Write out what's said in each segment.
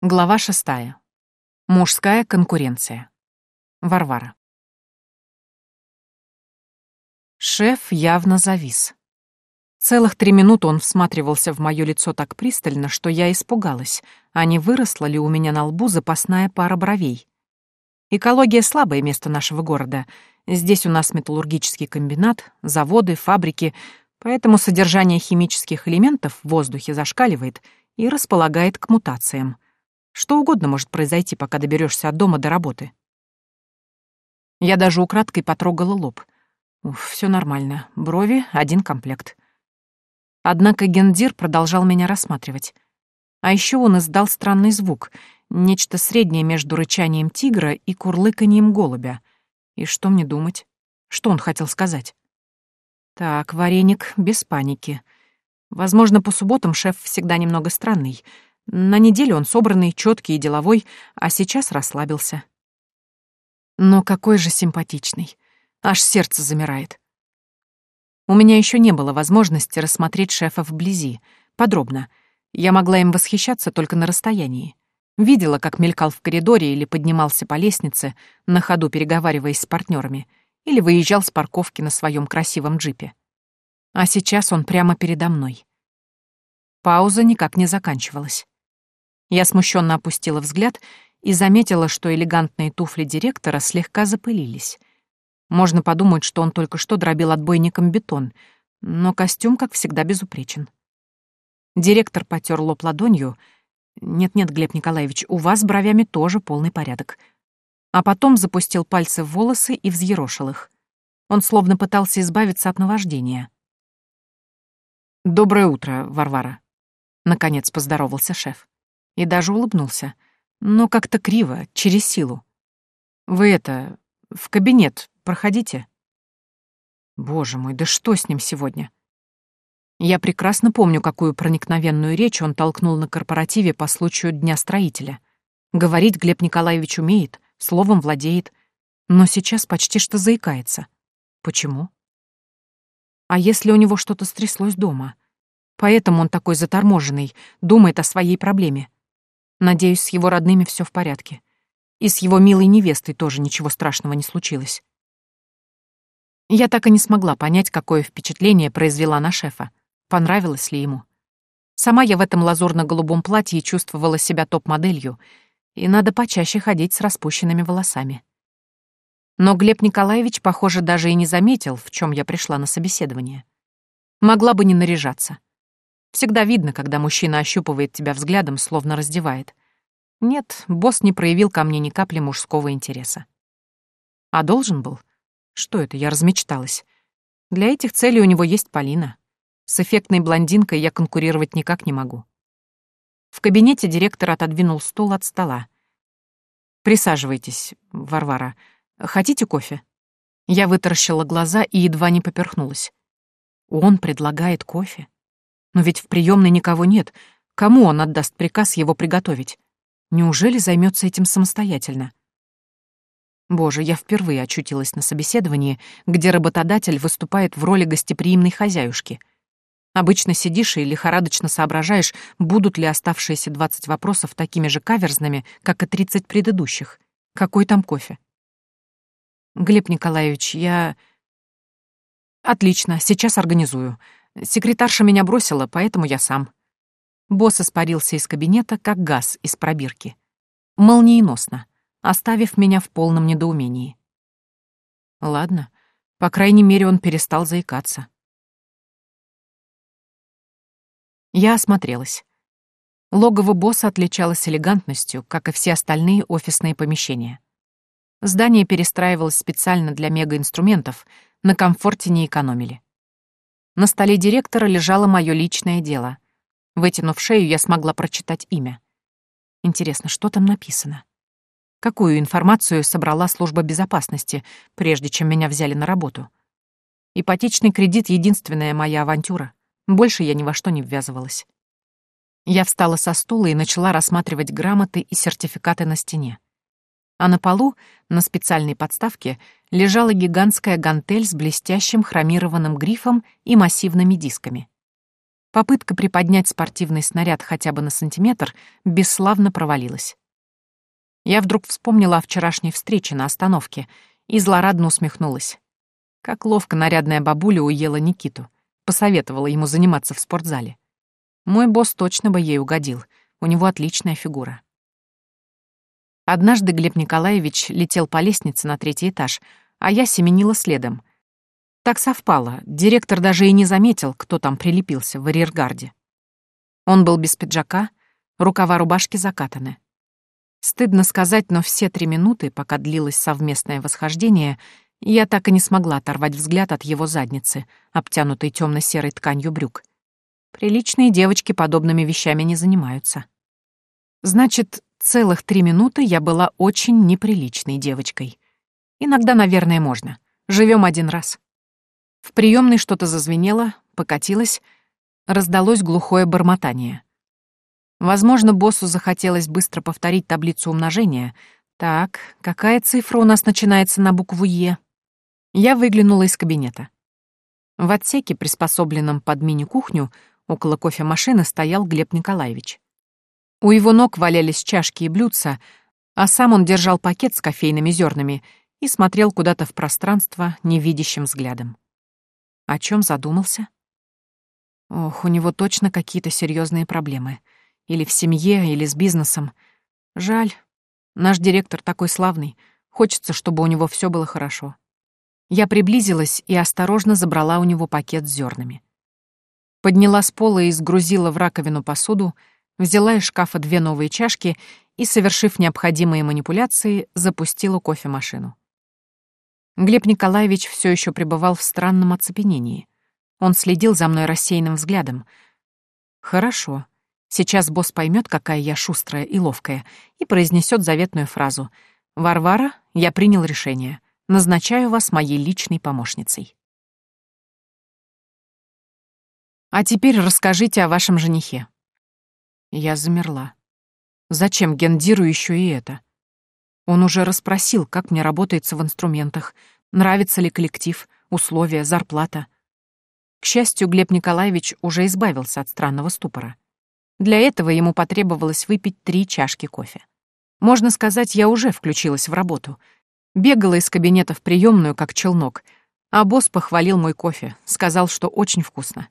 Глава шестая. Мужская конкуренция. Варвара. Шеф явно завис. Целых три минуты он всматривался в моё лицо так пристально, что я испугалась, а не выросла ли у меня на лбу запасная пара бровей. Экология — слабое место нашего города. Здесь у нас металлургический комбинат, заводы, фабрики, поэтому содержание химических элементов в воздухе зашкаливает и располагает к мутациям — что угодно может произойти, пока доберешься от дома до работы. Я даже украдкой потрогала лоб. Уф, все нормально. Брови — один комплект. Однако Гендир продолжал меня рассматривать. А еще он издал странный звук, нечто среднее между рычанием тигра и курлыканьем голубя. И что мне думать? Что он хотел сказать? Так, вареник, без паники. Возможно, по субботам шеф всегда немного странный — на неделе он собранный, четкий и деловой, а сейчас расслабился. Но какой же симпатичный. Аж сердце замирает. У меня еще не было возможности рассмотреть шефа вблизи, подробно. Я могла им восхищаться только на расстоянии. Видела, как мелькал в коридоре или поднимался по лестнице, на ходу переговариваясь с партнерами, или выезжал с парковки на своем красивом джипе. А сейчас он прямо передо мной. Пауза никак не заканчивалась. Я смущенно опустила взгляд и заметила, что элегантные туфли директора слегка запылились. Можно подумать, что он только что дробил отбойником бетон, но костюм, как всегда, безупречен. Директор потер лоб ладонью. «Нет-нет, Глеб Николаевич, у вас с бровями тоже полный порядок». А потом запустил пальцы в волосы и взъерошил их. Он словно пытался избавиться от наваждения. «Доброе утро, Варвара», — наконец поздоровался шеф и даже улыбнулся. Но как-то криво, через силу. «Вы это... в кабинет проходите?» Боже мой, да что с ним сегодня? Я прекрасно помню, какую проникновенную речь он толкнул на корпоративе по случаю Дня строителя. Говорить Глеб Николаевич умеет, словом владеет, но сейчас почти что заикается. Почему? А если у него что-то стряслось дома? Поэтому он такой заторможенный, думает о своей проблеме. Надеюсь, с его родными все в порядке. И с его милой невестой тоже ничего страшного не случилось. Я так и не смогла понять, какое впечатление произвела на шефа. Понравилось ли ему. Сама я в этом лазурно-голубом платье чувствовала себя топ-моделью, и надо почаще ходить с распущенными волосами. Но Глеб Николаевич, похоже, даже и не заметил, в чем я пришла на собеседование. Могла бы не наряжаться. Всегда видно, когда мужчина ощупывает тебя взглядом, словно раздевает. Нет, босс не проявил ко мне ни капли мужского интереса. А должен был? Что это, я размечталась. Для этих целей у него есть Полина. С эффектной блондинкой я конкурировать никак не могу. В кабинете директор отодвинул стул от стола. «Присаживайтесь, Варвара. Хотите кофе?» Я вытаращила глаза и едва не поперхнулась. Он предлагает кофе? Но ведь в приемной никого нет. Кому он отдаст приказ его приготовить? Неужели займется этим самостоятельно? Боже, я впервые очутилась на собеседовании, где работодатель выступает в роли гостеприимной хозяюшки. Обычно сидишь и лихорадочно соображаешь, будут ли оставшиеся 20 вопросов такими же каверзными, как и 30 предыдущих. Какой там кофе? Глеб Николаевич, я... Отлично, сейчас организую. Секретарша меня бросила, поэтому я сам. Босс испарился из кабинета, как газ из пробирки. Молниеносно, оставив меня в полном недоумении. Ладно, по крайней мере, он перестал заикаться. Я осмотрелась. Логово босса отличалось элегантностью, как и все остальные офисные помещения. Здание перестраивалось специально для мегаинструментов, на комфорте не экономили. На столе директора лежало мое личное дело. Вытянув шею, я смогла прочитать имя. Интересно, что там написано? Какую информацию собрала служба безопасности, прежде чем меня взяли на работу? Ипотечный кредит — единственная моя авантюра. Больше я ни во что не ввязывалась. Я встала со стула и начала рассматривать грамоты и сертификаты на стене а на полу, на специальной подставке, лежала гигантская гантель с блестящим хромированным грифом и массивными дисками. Попытка приподнять спортивный снаряд хотя бы на сантиметр бесславно провалилась. Я вдруг вспомнила о вчерашней встрече на остановке и злорадно усмехнулась. Как ловко нарядная бабуля уела Никиту, посоветовала ему заниматься в спортзале. Мой босс точно бы ей угодил, у него отличная фигура. Однажды Глеб Николаевич летел по лестнице на третий этаж, а я семенила следом. Так совпало, директор даже и не заметил, кто там прилепился в арьергарде. Он был без пиджака, рукава рубашки закатаны. Стыдно сказать, но все три минуты, пока длилось совместное восхождение, я так и не смогла оторвать взгляд от его задницы, обтянутой темно-серой тканью брюк. Приличные девочки подобными вещами не занимаются. Значит, целых три минуты я была очень неприличной девочкой. Иногда, наверное, можно. Живем один раз. В приемной что-то зазвенело, покатилось, раздалось глухое бормотание. Возможно, боссу захотелось быстро повторить таблицу умножения. Так, какая цифра у нас начинается на букву «Е»? Я выглянула из кабинета. В отсеке, приспособленном под мини-кухню, около кофемашины стоял Глеб Николаевич. У его ног валялись чашки и блюдца, а сам он держал пакет с кофейными зернами и смотрел куда-то в пространство невидящим взглядом. О чем задумался? Ох, у него точно какие-то серьезные проблемы — или в семье, или с бизнесом. Жаль. Наш директор такой славный. Хочется, чтобы у него все было хорошо. Я приблизилась и осторожно забрала у него пакет с зернами. Подняла с пола и сгрузила в раковину посуду, взяла из шкафа две новые чашки и, совершив необходимые манипуляции, запустила кофемашину. Глеб Николаевич все еще пребывал в странном оцепенении. Он следил за мной рассеянным взглядом. «Хорошо. Сейчас босс поймет, какая я шустрая и ловкая, и произнесет заветную фразу «Варвара, я принял решение. Назначаю вас моей личной помощницей». «А теперь расскажите о вашем женихе». Я замерла. Зачем Гендиру еще и это? Он уже расспросил, как мне работается в инструментах, нравится ли коллектив, условия, зарплата. К счастью, Глеб Николаевич уже избавился от странного ступора. Для этого ему потребовалось выпить три чашки кофе. Можно сказать, я уже включилась в работу. Бегала из кабинета в приемную, как челнок, а босс похвалил мой кофе, сказал, что очень вкусно.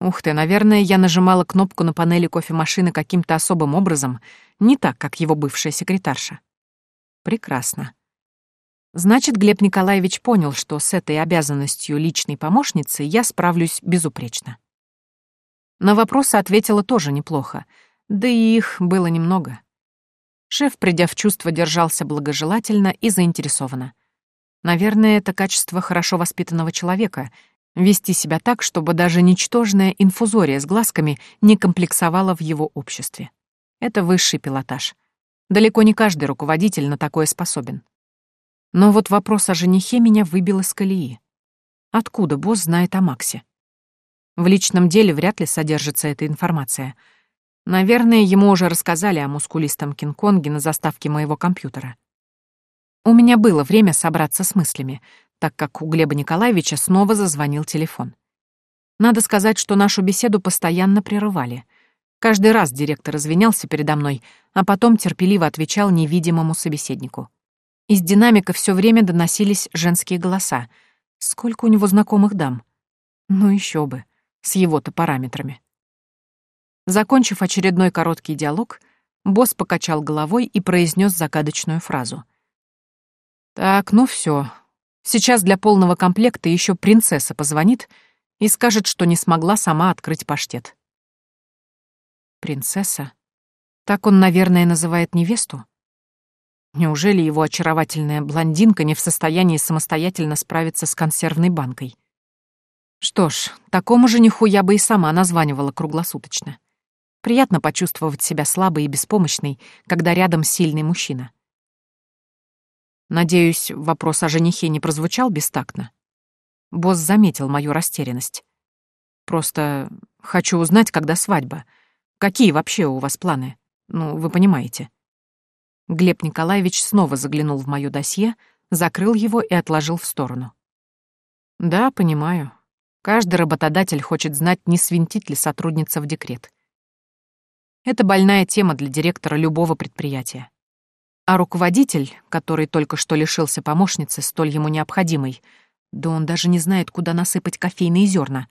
Ух ты, наверное, я нажимала кнопку на панели кофемашины каким-то особым образом, не так, как его бывшая секретарша. Прекрасно. Значит, Глеб Николаевич понял, что с этой обязанностью личной помощницы я справлюсь безупречно. На вопросы ответила тоже неплохо, да и их было немного. Шеф, придя в чувство, держался благожелательно и заинтересованно. Наверное, это качество хорошо воспитанного человека — вести себя так, чтобы даже ничтожная инфузория с глазками не комплексовала в его обществе. Это высший пилотаж. Далеко не каждый руководитель на такое способен. Но вот вопрос о женихе меня выбил из колеи. Откуда босс знает о Максе? В личном деле вряд ли содержится эта информация. Наверное, ему уже рассказали о мускулистом Кинг-Конге на заставке моего компьютера. У меня было время собраться с мыслями, так как у Глеба Николаевича снова зазвонил телефон. Надо сказать, что нашу беседу постоянно прерывали. Каждый раз директор извинялся передо мной, а потом терпеливо отвечал невидимому собеседнику. Из динамика все время доносились женские голоса. Сколько у него знакомых дам? Ну еще бы с его-то параметрами. Закончив очередной короткий диалог, босс покачал головой и произнес загадочную фразу. «Так, ну все. Сейчас для полного комплекта еще принцесса позвонит и скажет, что не смогла сама открыть паштет». «Принцесса? Так он, наверное, называет невесту?» Неужели его очаровательная блондинка не в состоянии самостоятельно справиться с консервной банкой? Что ж, такому жениху я бы и сама названивала круглосуточно. Приятно почувствовать себя слабой и беспомощной, когда рядом сильный мужчина. Надеюсь, вопрос о женихе не прозвучал бестактно. Босс заметил мою растерянность. Просто хочу узнать, когда свадьба. Какие вообще у вас планы? Ну, вы понимаете. Глеб Николаевич снова заглянул в моё досье, закрыл его и отложил в сторону. Да, понимаю. Каждый работодатель хочет знать, не свинтит ли сотрудница в декрет. Это больная тема для директора любого предприятия. А руководитель, который только что лишился помощницы, столь ему необходимой, да он даже не знает, куда насыпать кофейные зерна,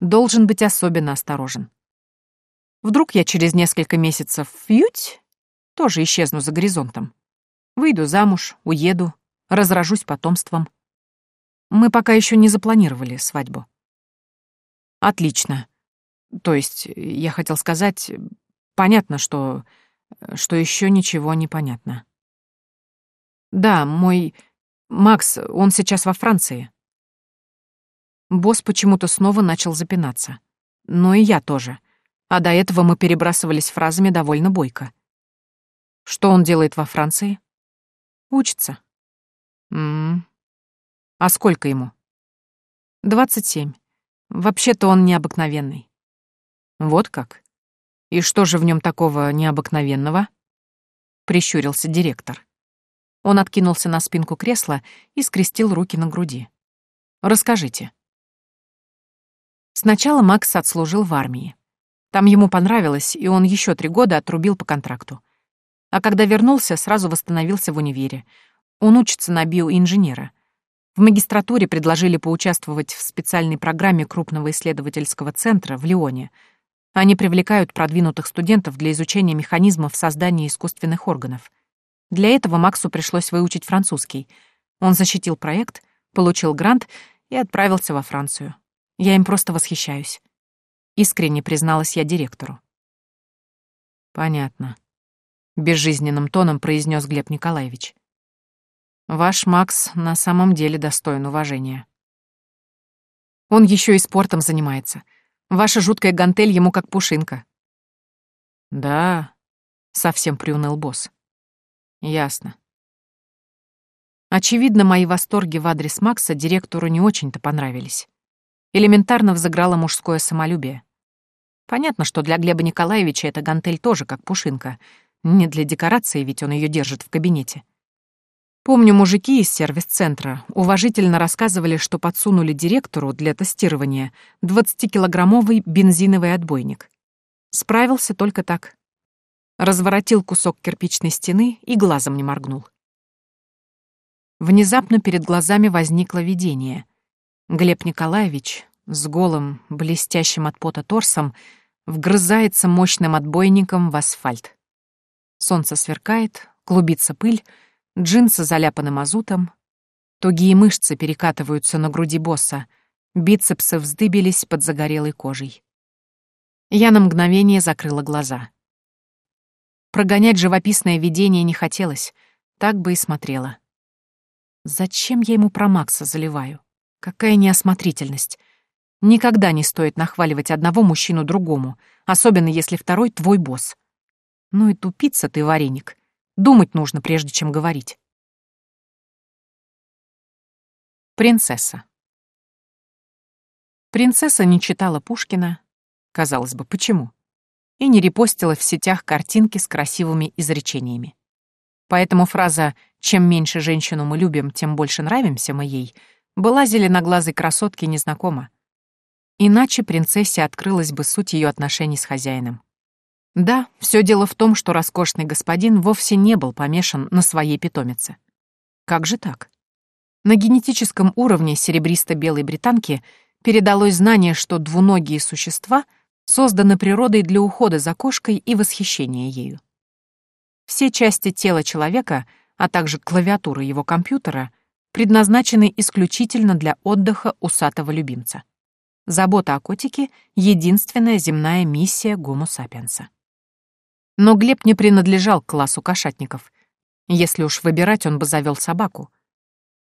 должен быть особенно осторожен. Вдруг я через несколько месяцев фьють, тоже исчезну за горизонтом. Выйду замуж, уеду, разражусь потомством. Мы пока еще не запланировали свадьбу. Отлично. То есть, я хотел сказать, понятно, что что еще ничего не понятно. Да, мой... Макс, он сейчас во Франции. Босс почему-то снова начал запинаться. Но и я тоже. А до этого мы перебрасывались фразами довольно бойко. Что он делает во Франции? Учится. М -м -м. А сколько ему? Двадцать семь. Вообще-то он необыкновенный. Вот как? «И что же в нем такого необыкновенного?» — прищурился директор. Он откинулся на спинку кресла и скрестил руки на груди. «Расскажите». Сначала Макс отслужил в армии. Там ему понравилось, и он еще три года отрубил по контракту. А когда вернулся, сразу восстановился в универе. Он учится на биоинженера. В магистратуре предложили поучаствовать в специальной программе крупного исследовательского центра в Лионе — они привлекают продвинутых студентов для изучения механизмов создания искусственных органов. Для этого Максу пришлось выучить французский. Он защитил проект, получил грант и отправился во Францию. Я им просто восхищаюсь. Искренне призналась я директору. Понятно. Безжизненным тоном произнес Глеб Николаевич. Ваш Макс на самом деле достоин уважения. Он еще и спортом занимается — Ваша жуткая гантель ему как пушинка». «Да», — совсем приуныл босс. «Ясно». Очевидно, мои восторги в адрес Макса директору не очень-то понравились. Элементарно взыграло мужское самолюбие. Понятно, что для Глеба Николаевича эта гантель тоже как пушинка. Не для декорации, ведь он ее держит в кабинете. Помню, мужики из сервис-центра уважительно рассказывали, что подсунули директору для тестирования 20-килограммовый бензиновый отбойник. Справился только так. Разворотил кусок кирпичной стены и глазом не моргнул. Внезапно перед глазами возникло видение. Глеб Николаевич с голым, блестящим от пота торсом вгрызается мощным отбойником в асфальт. Солнце сверкает, клубится пыль, Джинсы заляпаны мазутом, тугие мышцы перекатываются на груди босса, бицепсы вздыбились под загорелой кожей. Я на мгновение закрыла глаза. Прогонять живописное видение не хотелось, так бы и смотрела. Зачем я ему про Макса заливаю? Какая неосмотрительность. Никогда не стоит нахваливать одного мужчину другому, особенно если второй твой босс. Ну и тупица ты, вареник. Думать нужно, прежде чем говорить. Принцесса. Принцесса не читала Пушкина, казалось бы, почему, и не репостила в сетях картинки с красивыми изречениями. Поэтому фраза «чем меньше женщину мы любим, тем больше нравимся мы ей» была зеленоглазой красотке незнакома. Иначе принцессе открылась бы суть ее отношений с хозяином. Да, все дело в том, что роскошный господин вовсе не был помешан на своей питомице. Как же так? На генетическом уровне серебристо-белой британки передалось знание, что двуногие существа созданы природой для ухода за кошкой и восхищения ею. Все части тела человека, а также клавиатура его компьютера, предназначены исключительно для отдыха усатого любимца. Забота о котике — единственная земная миссия гомо сапиенса. Но Глеб не принадлежал к классу кошатников. Если уж выбирать, он бы завел собаку.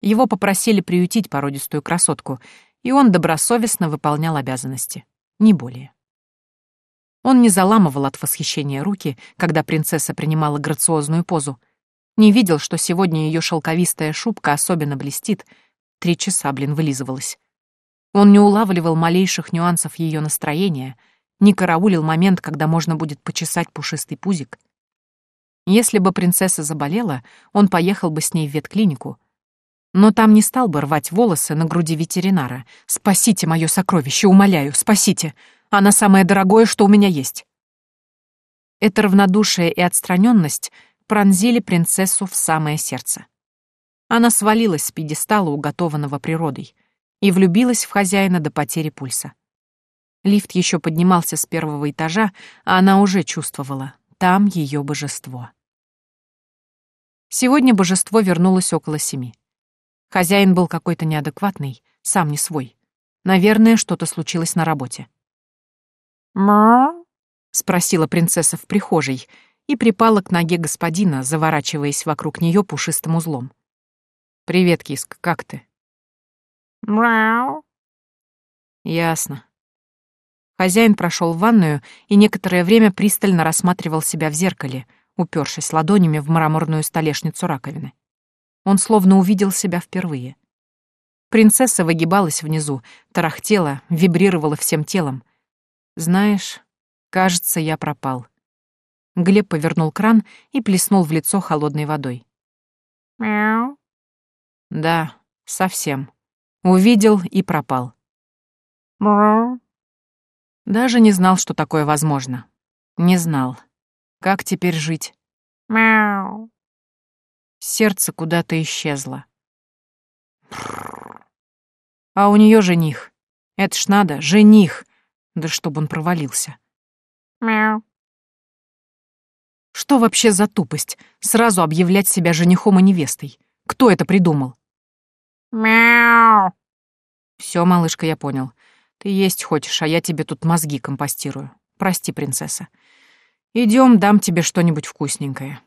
Его попросили приютить породистую красотку, и он добросовестно выполнял обязанности. Не более. Он не заламывал от восхищения руки, когда принцесса принимала грациозную позу, не видел, что сегодня ее шелковистая шубка особенно блестит, три часа, блин, вылизывалась. Он не улавливал малейших нюансов ее настроения — не караулил момент, когда можно будет почесать пушистый пузик. Если бы принцесса заболела, он поехал бы с ней в ветклинику. Но там не стал бы рвать волосы на груди ветеринара. «Спасите мое сокровище, умоляю, спасите! Она самое дорогое, что у меня есть!» Это равнодушие и отстраненность пронзили принцессу в самое сердце. Она свалилась с пьедестала, уготованного природой, и влюбилась в хозяина до потери пульса. Лифт еще поднимался с первого этажа, а она уже чувствовала, там ее божество. Сегодня божество вернулось около семи. Хозяин был какой-то неадекватный, сам не свой. Наверное, что-то случилось на работе. «Ма?» — спросила принцесса в прихожей и припала к ноге господина, заворачиваясь вокруг нее пушистым узлом. «Привет, киск, как ты?» «Мяу». «Ясно». Хозяин прошел в ванную и некоторое время пристально рассматривал себя в зеркале, упершись ладонями в мраморную столешницу раковины. Он словно увидел себя впервые. Принцесса выгибалась внизу, тарахтела, вибрировала всем телом. «Знаешь, кажется, я пропал». Глеб повернул кран и плеснул в лицо холодной водой. «Мяу». «Да, совсем. Увидел и пропал». «Бру». Даже не знал, что такое возможно. Не знал. Как теперь жить? «Мяу». Сердце куда-то исчезло. А у нее жених. Это ж надо, жених. Да чтобы он провалился. «Мяу». Что вообще за тупость? Сразу объявлять себя женихом и невестой. Кто это придумал? «Мяу». Все, малышка, я понял. Ты есть хочешь, а я тебе тут мозги компостирую. Прости, принцесса. Идем, дам тебе что-нибудь вкусненькое.